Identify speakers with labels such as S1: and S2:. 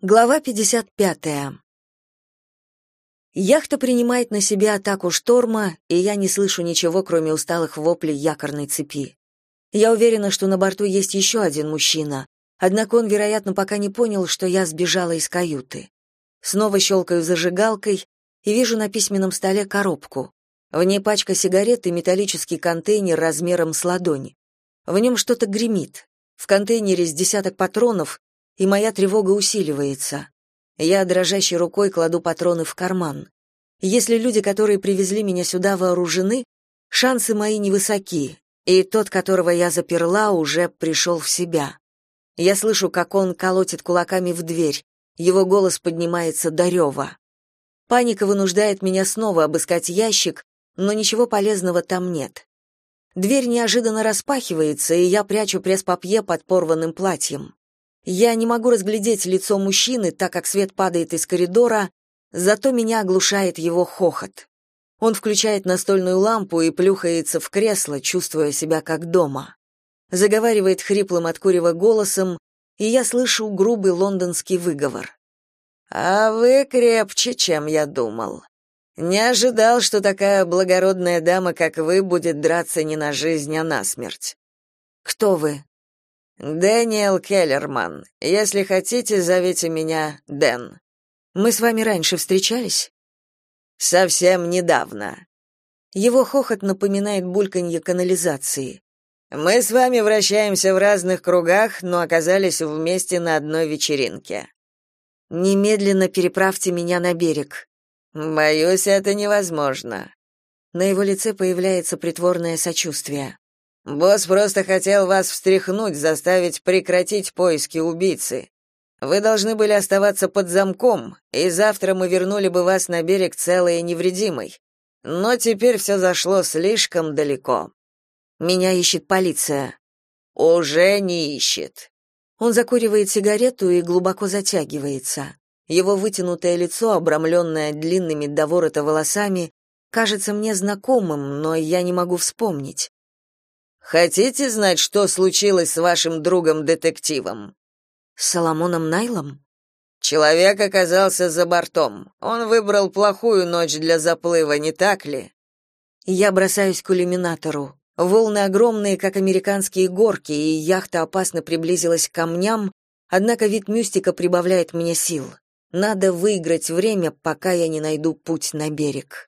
S1: Глава 55. Яхта принимает на себя атаку шторма, и я не слышу ничего, кроме усталых воплей якорной цепи. Я уверена, что на борту есть еще один мужчина, однако он, вероятно, пока не понял, что я сбежала из каюты. Снова щелкаю зажигалкой и вижу на письменном столе коробку. В ней пачка сигарет и металлический контейнер размером с ладонь. В нем что-то гремит. В контейнере с десяток патронов, и моя тревога усиливается. Я дрожащей рукой кладу патроны в карман. Если люди, которые привезли меня сюда, вооружены, шансы мои невысоки, и тот, которого я заперла, уже пришел в себя. Я слышу, как он колотит кулаками в дверь. Его голос поднимается до рева. Паника вынуждает меня снова обыскать ящик, но ничего полезного там нет. Дверь неожиданно распахивается, и я прячу пресс-папье под порванным платьем. Я не могу разглядеть лицо мужчины, так как свет падает из коридора, зато меня оглушает его хохот. Он включает настольную лампу и плюхается в кресло, чувствуя себя как дома. Заговаривает хриплым от курева голосом, и я слышу грубый лондонский выговор. «А вы крепче, чем я думал. Не ожидал, что такая благородная дама, как вы, будет драться не на жизнь, а на смерть». «Кто вы?» Дэниел Келлерман. Если хотите, зовите меня Дэн. Мы с вами раньше встречались? Совсем недавно. Его хохот напоминает бульканье канализации. Мы с вами вращаемся в разных кругах, но оказались вместе на одной вечеринке. Немедленно переправьте меня на берег. Боюсь, это невозможно. На его лице появляется притворное сочувствие. Босс просто хотел вас встряхнуть, заставить прекратить поиски убийцы. Вы должны были оставаться под замком, и завтра мы вернули бы вас на берег целой и невредимой. Но теперь все зашло слишком далеко. Меня ищет полиция. Уже не ищет. Он закуривает сигарету и глубоко затягивается. Его вытянутое лицо, обрамленное длинными до ворота волосами, кажется мне знакомым, но я не могу вспомнить. Хотите знать, что случилось с вашим другом-детективом? С Соломоном Найлом? Человек оказался за бортом. Он выбрал плохую ночь для заплыва, не так ли? Я бросаюсь к иллюминатору. Волны огромные, как американские горки, и яхта опасно приблизилась к камням, однако вид мюстика прибавляет мне сил. Надо выиграть время, пока я не найду путь на берег.